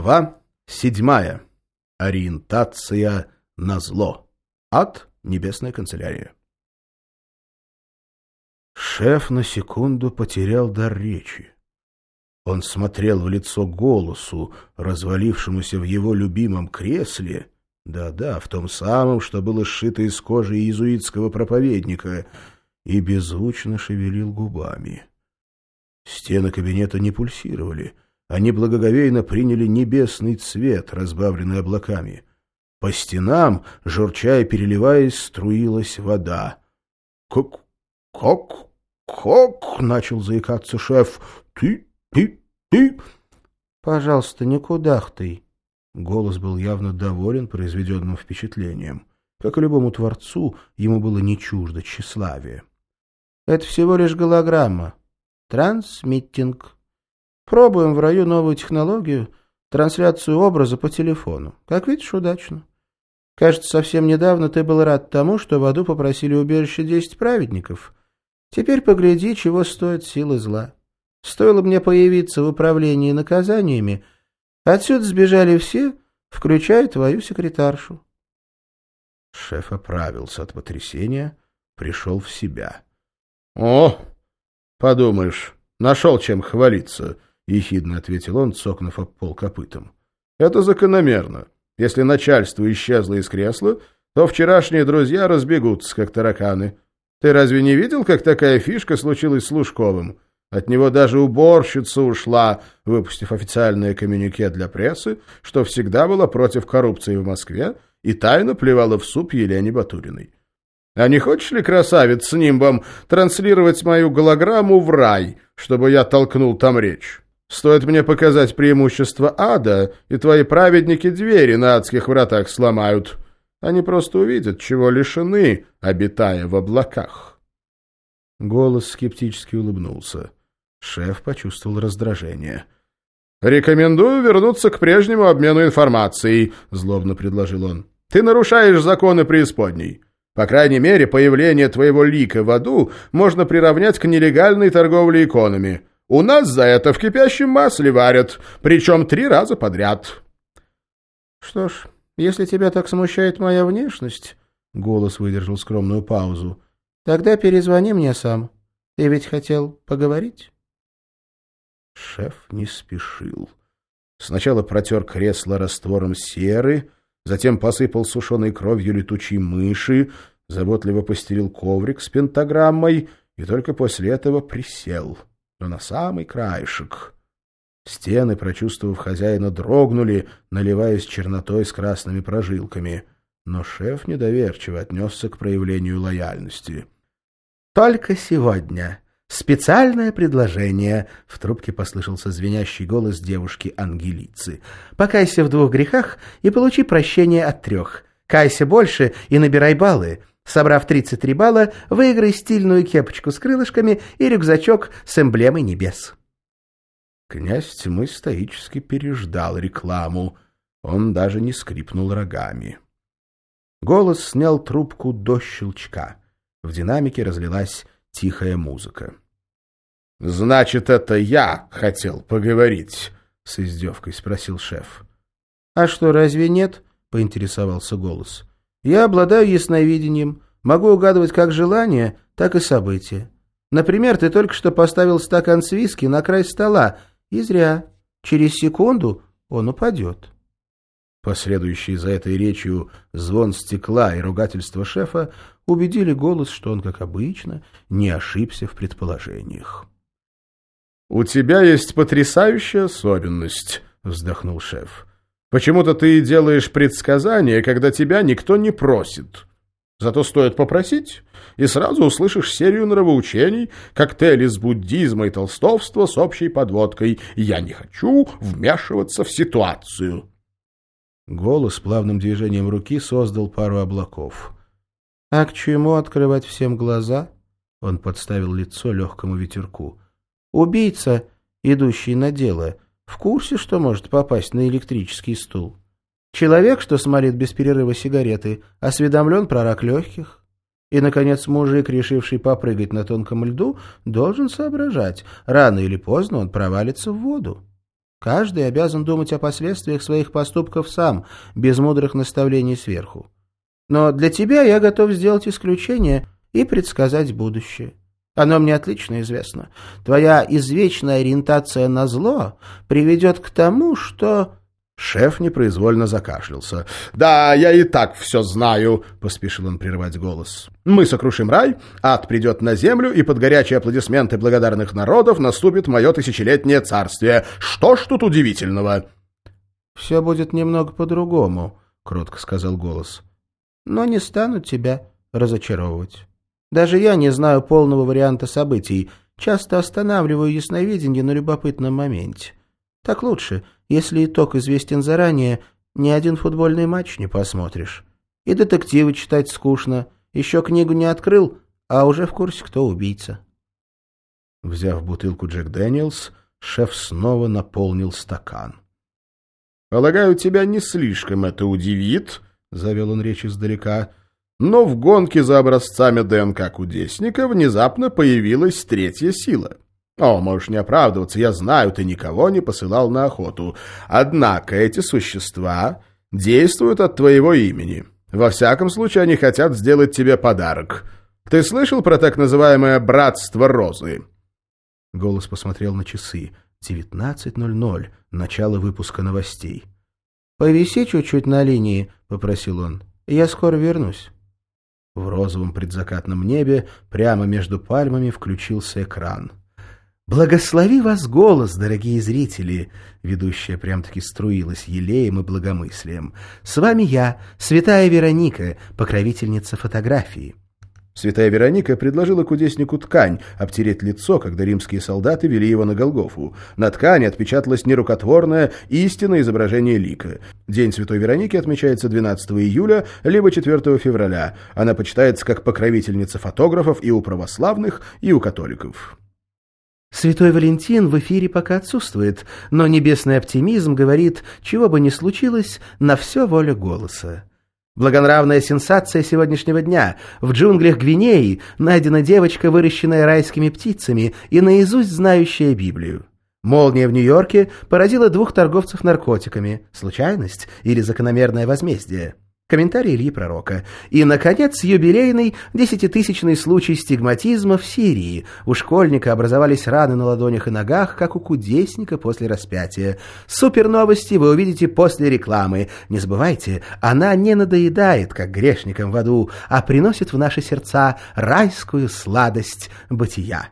Глава седьмая. Ориентация на зло. Ад. Небесная канцелярия. Шеф на секунду потерял дар речи. Он смотрел в лицо голосу, развалившемуся в его любимом кресле, да-да, в том самом, что было сшито из кожи иезуитского проповедника, и беззвучно шевелил губами. Стены кабинета не пульсировали — они благоговейно приняли небесный цвет, разбавленный облаками. По стенам, журча и переливаясь, струилась вода. «Как... как... как...» — начал заикаться шеф. «Ты... ты... ты...» «Пожалуйста, не кудахтай». Голос был явно доволен произведенным впечатлением. Как и любому творцу, ему было не чуждо тщеславие. «Это всего лишь голограмма. Трансмиттинг». Пробуем в раю новую технологию, трансляцию образа по телефону. Как видишь, удачно. Кажется, совсем недавно ты был рад тому, что в аду попросили убежище десять праведников. Теперь погляди, чего стоят силы зла. Стоило мне появиться в управлении наказаниями, отсюда сбежали все, включая твою секретаршу. Шеф оправился от потрясения, пришел в себя. — О, подумаешь, нашел чем хвалиться, — ехидно ответил он, цокнув об пол копытом. — Это закономерно. Если начальство исчезло из кресла, то вчерашние друзья разбегутся, как тараканы. Ты разве не видел, как такая фишка случилась с Лужковым? От него даже уборщица ушла, выпустив официальное коммюнике для прессы, что всегда была против коррупции в Москве и тайно плевала в суп Елене Батуриной. А не хочешь ли, красавец с нимбом, транслировать мою голограмму в рай, чтобы я толкнул там речь? Стоит мне показать преимущество ада, и твои праведники двери на адских вратах сломают. Они просто увидят, чего лишены, обитая в облаках. Голос скептически улыбнулся. Шеф почувствовал раздражение. «Рекомендую вернуться к прежнему обмену информацией», — злобно предложил он. «Ты нарушаешь законы преисподней. По крайней мере, появление твоего лика в аду можно приравнять к нелегальной торговле иконами. У нас за это в кипящем масле варят, причем три раза подряд. — Что ж, если тебя так смущает моя внешность, — голос выдержал скромную паузу, — тогда перезвони мне сам. Ты ведь хотел поговорить? Шеф не спешил. Сначала протер кресло раствором серы, затем посыпал сушеной кровью летучей мыши, заботливо постелил коврик с пентаграммой и только после этого присел — но на самый краешек. Стены, прочувствовав хозяина, дрогнули, наливаясь чернотой с красными прожилками. Но шеф недоверчиво отнесся к проявлению лояльности. «Только сегодня. Специальное предложение!» — в трубке послышался звенящий голос девушки Ангелицы. «Покайся в двух грехах и получи прощение от трех. Кайся больше и набирай баллы. Собрав 33 балла, выиграй стильную кепочку с крылышками и рюкзачок с эмблемой небес. Князь тьмы стоически переждал рекламу. Он даже не скрипнул рогами. Голос снял трубку до щелчка. В динамике разлилась тихая музыка. — Значит, это я хотел поговорить? — с издевкой спросил шеф. — А что, разве нет? — поинтересовался голос. — я обладаю ясновидением, могу угадывать как желания, так и события. Например, ты только что поставил стакан с виски на край стола, и зря. Через секунду он упадет. Последующие за этой речью звон стекла и ругательство шефа убедили голос, что он, как обычно, не ошибся в предположениях. — У тебя есть потрясающая особенность, — вздохнул шеф. Почему-то ты делаешь предсказания, когда тебя никто не просит. Зато стоит попросить, и сразу услышишь серию нравоучений, коктейль из буддизма и толстовства с общей подводкой «Я не хочу вмешиваться в ситуацию». Голос плавным движением руки создал пару облаков. «А к чему открывать всем глаза?» Он подставил лицо легкому ветерку. «Убийца, идущий на дело, — в курсе, что может попасть на электрический стул. Человек, что смолит без перерыва сигареты, осведомлен про рак легких. И, наконец, мужик, решивший попрыгать на тонком льду, должен соображать, рано или поздно он провалится в воду. Каждый обязан думать о последствиях своих поступков сам, без мудрых наставлений сверху. Но для тебя я готов сделать исключение и предсказать будущее. Оно мне отлично известно. Твоя извечная ориентация на зло приведет к тому, что...» Шеф непроизвольно закашлялся. «Да, я и так все знаю», — поспешил он прервать голос. «Мы сокрушим рай, ад придет на землю, и под горячие аплодисменты благодарных народов наступит мое тысячелетнее царствие. Что ж тут удивительного?» «Все будет немного по-другому», — кротко сказал голос. «Но не стану тебя разочаровывать». Даже я не знаю полного варианта событий, часто останавливаю ясновидение на любопытном моменте. Так лучше, если итог известен заранее, ни один футбольный матч не посмотришь. И детективы читать скучно, еще книгу не открыл, а уже в курсе, кто убийца. Взяв бутылку Джек Дэниелс, шеф снова наполнил стакан. «Полагаю, тебя не слишком это удивит», — завел он речь издалека, но в гонке за образцами ДНК кудесника внезапно появилась третья сила. О, можешь не оправдываться, я знаю, ты никого не посылал на охоту. Однако эти существа действуют от твоего имени. Во всяком случае, они хотят сделать тебе подарок. Ты слышал про так называемое «братство розы»?» Голос посмотрел на часы. 19.00. Начало выпуска новостей. «Повиси чуть-чуть на линии», — попросил он. «Я скоро вернусь». В розовом предзакатном небе прямо между пальмами включился экран. «Благослови вас голос, дорогие зрители!» Ведущая прям-таки струилась елеем и благомыслием. «С вами я, святая Вероника, покровительница фотографии». Святая Вероника предложила кудеснику ткань, обтереть лицо, когда римские солдаты вели его на Голгофу. На ткани отпечаталось нерукотворное, истинное изображение лика. День Святой Вероники отмечается 12 июля, либо 4 февраля. Она почитается как покровительница фотографов и у православных, и у католиков. Святой Валентин в эфире пока отсутствует, но небесный оптимизм говорит, чего бы ни случилось, на все воля голоса. Благонравная сенсация сегодняшнего дня. В джунглях Гвинеи найдена девочка, выращенная райскими птицами и наизусть знающая Библию. Молния в Нью-Йорке поразила двух торговцев наркотиками. Случайность или закономерное возмездие? Комментарий Ильи Пророка. И, наконец, юбилейный десятитысячный случай стигматизма в Сирии. У школьника образовались раны на ладонях и ногах, как у кудесника после распятия. Супер новости вы увидите после рекламы. Не забывайте, она не надоедает, как грешникам в аду, а приносит в наши сердца райскую сладость бытия.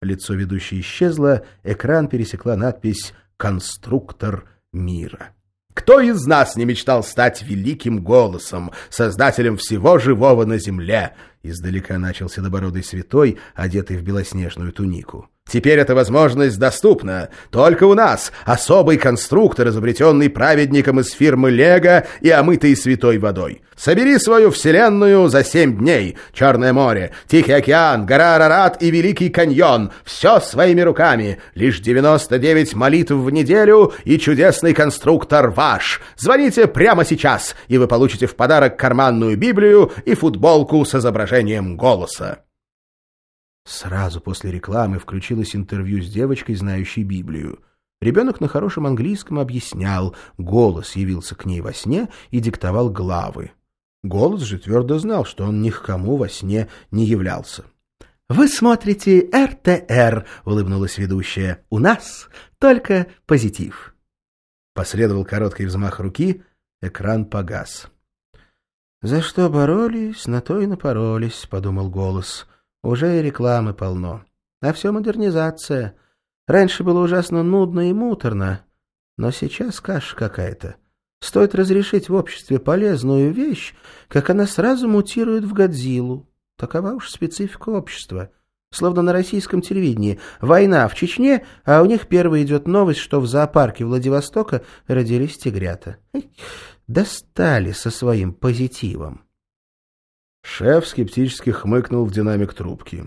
Лицо ведущей исчезло, экран пересекла надпись «Конструктор мира». Кто из нас не мечтал стать великим голосом, создателем всего живого на земле? Издалека начал седобородый святой, одетый в белоснежную тунику. Теперь эта возможность доступна. Только у нас особый конструктор, изобретенный праведником из фирмы «Лего» и омытый святой водой. Собери свою вселенную за семь дней. Черное море, Тихий океан, гора Арарат и Великий каньон. Все своими руками. Лишь 99 молитв в неделю и чудесный конструктор ваш. Звоните прямо сейчас, и вы получите в подарок карманную Библию и футболку с изображением голоса. Сразу после рекламы включилось интервью с девочкой, знающей Библию. Ребенок на хорошем английском объяснял, голос явился к ней во сне и диктовал главы. Голос же твердо знал, что он ни к кому во сне не являлся. «Вы смотрите РТР», — улыбнулась ведущая. «У нас только позитив». Последовал короткий взмах руки, экран погас. «За что боролись, на то и напоролись», — подумал голос. Уже и рекламы полно. А все модернизация. Раньше было ужасно нудно и муторно, но сейчас каша какая-то. Стоит разрешить в обществе полезную вещь, как она сразу мутирует в Годзиллу. Такова уж специфика общества. Словно на российском телевидении. Война в Чечне, а у них первой идет новость, что в зоопарке Владивостока родились тигрята. Достали со своим позитивом. Шеф скептически хмыкнул в динамик трубки.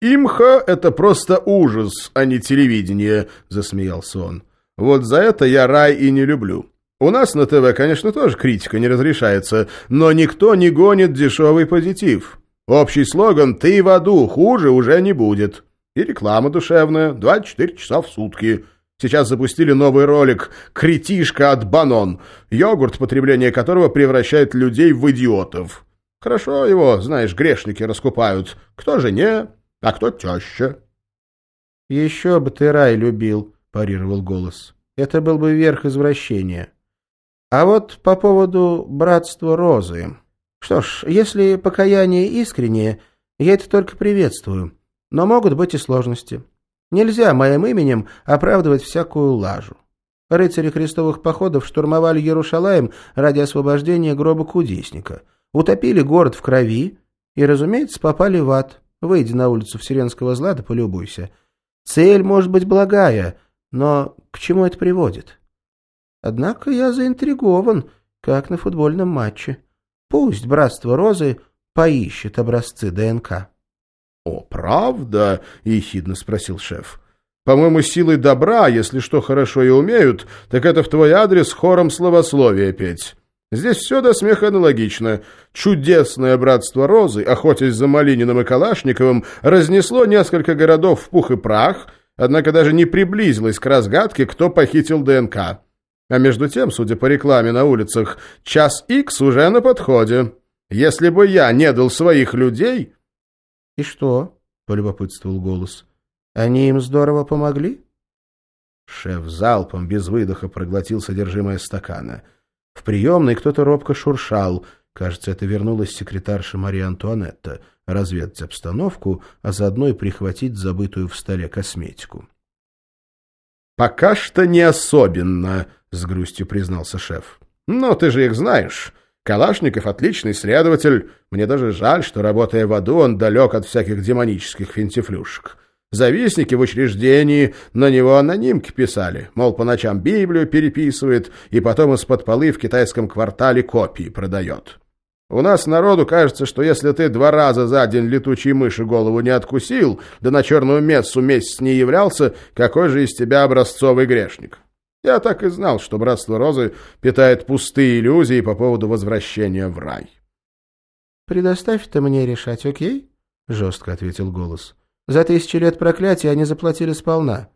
«Имха — это просто ужас, а не телевидение», — засмеялся он. «Вот за это я рай и не люблю. У нас на ТВ, конечно, тоже критика не разрешается, но никто не гонит дешевый позитив. Общий слоган «Ты в аду, хуже уже не будет». И реклама душевная, 24 часа в сутки. Сейчас запустили новый ролик «Критишка от Банон», йогурт, потребление которого превращает людей в идиотов. Хорошо его, знаешь, грешники раскупают. Кто же не, а кто теща. — Еще бы ты рай любил, — парировал голос. — Это был бы верх извращения. А вот по поводу братства Розы. Что ж, если покаяние искреннее, я это только приветствую. Но могут быть и сложности. Нельзя моим именем оправдывать всякую лажу. Рыцари крестовых походов штурмовали Ярушалаем ради освобождения гроба кудесника, утопили город в крови и, разумеется, попали в ад. Выйди на улицу Вселенского зла да полюбуйся. Цель может быть благая, но к чему это приводит? Однако я заинтригован, как на футбольном матче. Пусть Братство Розы поищет образцы ДНК. — О, правда? — ехидно спросил шеф. — По-моему, силой добра, если что хорошо и умеют, так это в твой адрес хором словословия петь. Здесь все до смеха аналогично. Чудесное братство Розы, охотясь за Малининым и Калашниковым, разнесло несколько городов в пух и прах, однако даже не приблизилось к разгадке, кто похитил ДНК. А между тем, судя по рекламе на улицах, час икс уже на подходе. Если бы я не дал своих людей... — И что? — полюбопытствовал голос. — Они им здорово помогли? Шеф залпом без выдоха проглотил содержимое стакана. В приемной кто-то робко шуршал. Кажется, это вернулась секретарша Мария Антуанетта разведать обстановку, а заодно и прихватить забытую в столе косметику. «Пока что не особенно», — с грустью признался шеф. «Но ты же их знаешь. Калашников — отличный следователь. Мне даже жаль, что, работая в аду, он далек от всяких демонических финтифлюшек. Завистники в учреждении на него анонимки писали, мол, по ночам Библию переписывает и потом из-под полы в китайском квартале копии продает. У нас народу кажется, что если ты два раза за день летучей мыши голову не откусил, да на черную мессу месяц не являлся, какой же из тебя образцовый грешник? Я так и знал, что Братство Розы питает пустые иллюзии по поводу возвращения в рай. «Предоставь это мне решать, окей?» — жестко ответил голос. «За тысячи лет проклятия они заплатили сполна.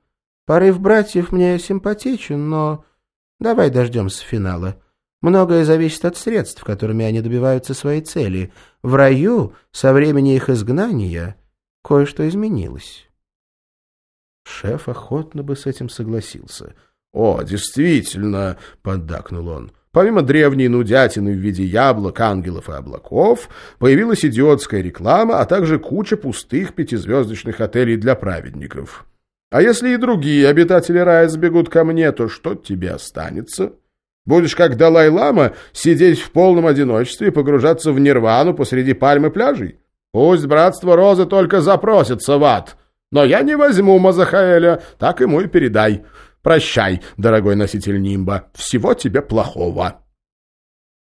Порыв братьев мне симпатичен, но... Давай дождемся финала. Многое зависит от средств, которыми они добиваются своей цели. В раю со времени их изгнания кое-что изменилось». Шеф охотно бы с этим согласился — «О, действительно!» — поддакнул он. Помимо древней нудятины в виде яблок, ангелов и облаков, появилась идиотская реклама, а также куча пустых пятизвездочных отелей для праведников. А если и другие обитатели рая сбегут ко мне, то что тебе останется? Будешь, как Далай-лама, сидеть в полном одиночестве и погружаться в нирвану посреди пальмы пляжей? Пусть братство Розы только запросится в ад, но я не возьму Мазахаэля, так ему и передай». Прощай, дорогой носитель нимба. Всего тебе плохого.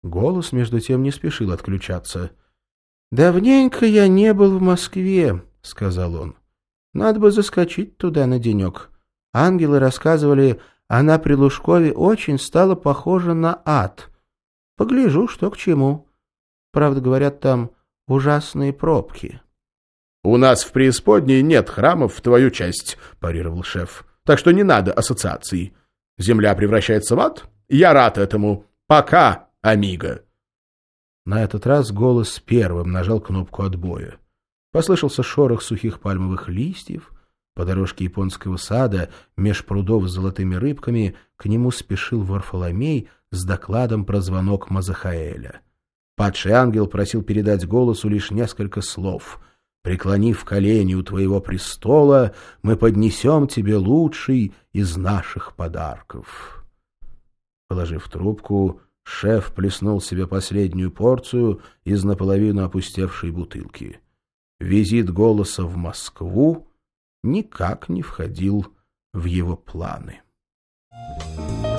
Голос, между тем, не спешил отключаться. «Давненько я не был в Москве», — сказал он. «Надо бы заскочить туда на денек. Ангелы рассказывали, она при Лужкове очень стала похожа на ад. Погляжу, что к чему. Правда, говорят, там ужасные пробки». «У нас в преисподней нет храмов в твою честь», — парировал шеф. Так что не надо ассоциаций. Земля превращается в ад? Я рад этому. Пока, амиго. На этот раз голос первым нажал кнопку отбоя. Послышался шорох сухих пальмовых листьев. По дорожке японского сада, меж прудов с золотыми рыбками, к нему спешил Варфоломей с докладом про звонок Мазахаэля. Падший ангел просил передать голосу лишь несколько слов — Преклонив колени у твоего престола, мы поднесем тебе лучший из наших подарков. Положив трубку, шеф плеснул себе последнюю порцию из наполовину опустевшей бутылки. Визит голоса в Москву никак не входил в его планы. Thank you.